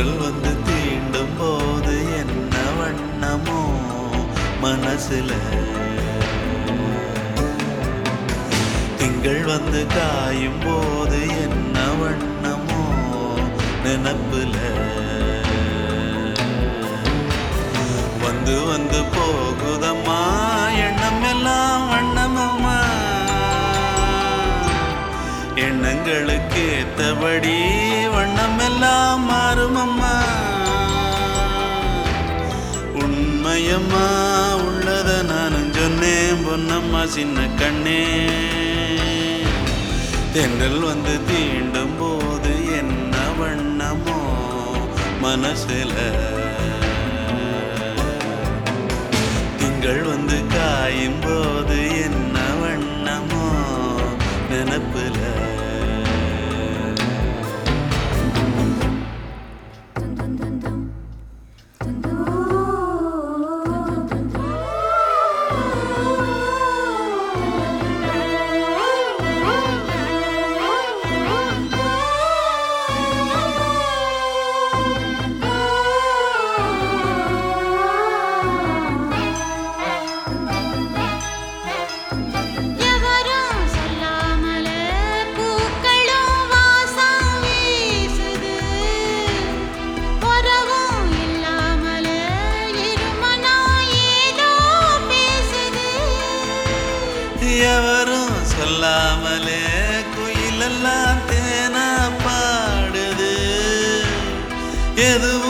தென்றல் வந்து தீண்டும் போது என்ன வண்ணமோ மனசுல. திங்கள் வந்து காயும் போது என்ன வண்ணமோ நினப்புல. வந்து வந்து போகுதம்மா எண்ணம் எல்லாம் வண்ணமம்மா. எண்ணங்களுக்கு ஏத்தபடி வண்ணம் எல்லாம் மாறுமம்மா உள்ளத நானும் சொன்னேன். பொன்னம்மா சின்ன கண்ணே. தென்றல் வந்து தீண்டும் போது என்ன வண்ணமோ மனசுல. திங்கள் வந்து காயும் போது என்ன வண்ணமோ நினப்புல எல்லாம் தேனா பாடுது. எதுவும்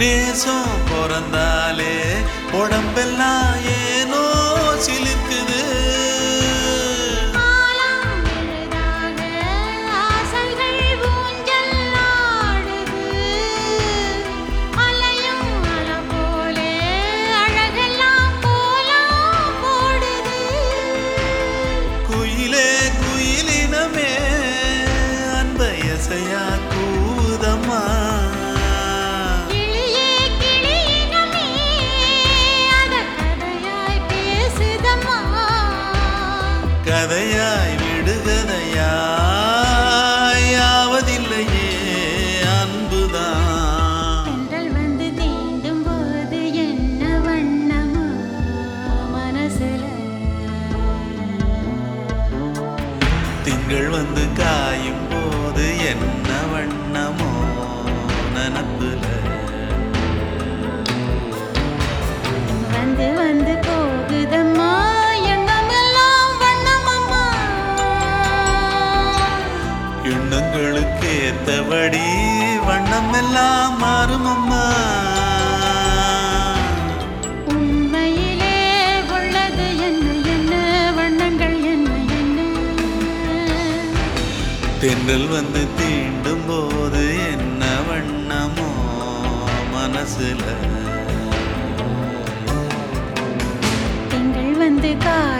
நேசம் பிறந்தாலே உடம்பெல்லாம் ஏனோ சிலிர்க்குது காலம் எளிதாக ஆசைகள் ஊஞ்சல் வந்து காயும் போது என்ன வண்ணமோ நனப்புல. வந்து வந்து போகுதம்மா எண்ணங்களுக்கு ஏத்தபடி வண்ணம் எல்லாம் மாறுமம்மா. தென்றல் வந்து தீண்டும் போது என்ன வண்ணமோ மனசுல? தென்றல் வந்து காய்